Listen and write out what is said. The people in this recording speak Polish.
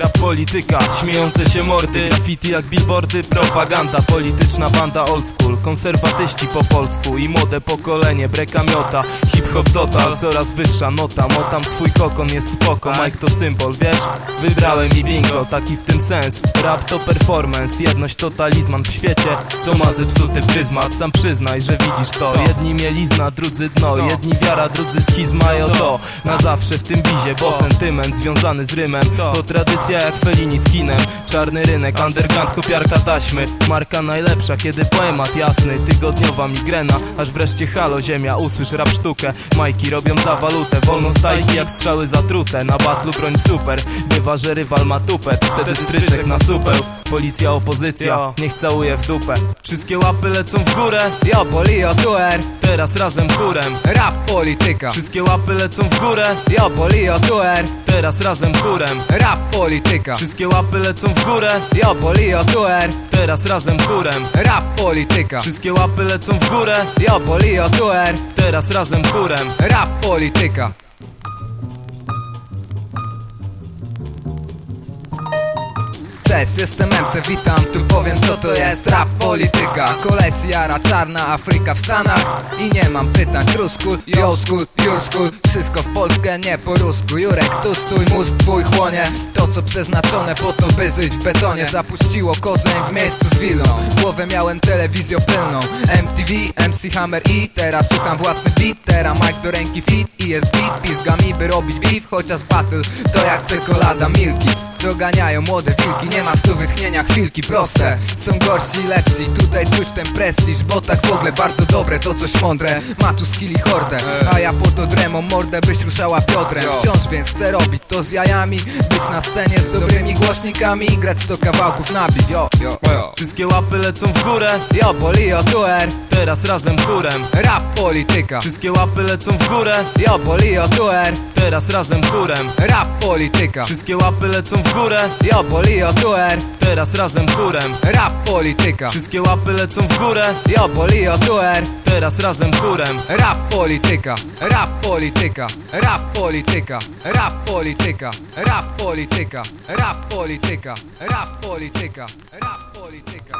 Rap polityka, śmiejące się mordy Graffiti jak billboardy, propaganda Polityczna banda old school Konserwatyści po polsku i młode pokolenie Breka miota, hip-hop total Coraz wyższa nota, motam swój kokon Jest spoko, Mike to symbol, wiesz? Wybrałem i bingo, taki w tym sens Rap to performance, jedność to talizman w świecie Co ma zepsuty pryzmat, sam przyznaj, że widzisz to. Jedni mielizna, drudzy dno Jedni wiara, drudzy schizma i oto Na zawsze w tym bizie, bo sentyment związany z rymem To tradycja jak Felini z kinem. Czarny rynek, underground, kopiarka taśmy. Marka najlepsza, kiedy poemat jasny. Tygodniowa migrena, aż wreszcie halo ziemia Usłysz rap sztukę, majki robią za walutę Wolno stajki jak strzały zatrute. Na batlu broń super, bywa, że rywal ma tupet. Wtedy stryczek na supeł Policja, opozycja, niech całuje w dupę. Wszystkie łapy lecą w górę. Yo, polio tuer, Teraz razem chórem rap polityka. Wszystkie łapy lecą w górę. Yo, polio tuer, Teraz razem chórem rap polityka. Wszystkie łapy lecą w górę. Yo, polio tuer, Teraz razem chórem rap polityka. Wszystkie łapy lecą w górę. Yo, polio tuer, Teraz razem chórem rap polityka Cześć, jestem MC, witam, tu powiem co to jest. Rap polityka Koleś jara, czarna Afryka w Stanach. I nie mam pytań, true school, yo school, pure school. Wszystko w Polskę, nie po rusku. Jurek, tu stój, mózg twój chłonie. To co przeznaczone po to, by żyć w betonie. Zapuściło korzeń w miejscu z willą. Głowę miałem telewizją pełną. MTV, MC Hammer i teraz słucham własny beat. Teraz mic do ręki fit i jest beat. Pizgami by robić beef, chociaż battle to jak czekolada milki Doganiają młode wilki, nie ma tu wytchnienia chwilki proste. Są gorsi i lepsi, tutaj czuć ten prestiż Bo tak w ogóle bardzo dobre, to coś mądre. Ma tu skilli hordę, a ja po to dremą mordę byś ruszała Piotrem Wciąż więc chcę robić to z jajami Być na scenie z dobrymi głośnikami I grać 100 kawałków na bis Wszystkie łapy lecą w górę Yo, polio tuer, Teraz razem chórem rap polityka Wszystkie łapy lecą w górę Yo, polio tuer, Teraz razem chórem rap polityka Wszystkie łapy lecą w górę Yo, polio tuer, Teraz razem chórem rap polityka Wszystkie łapy lecą w górę Yo, polio tuer, Teraz razem chórem Rap polityka, rap polityka, rap polityka, rap polityka, rap polityka, rap polityka, rap polityka, rap polityka.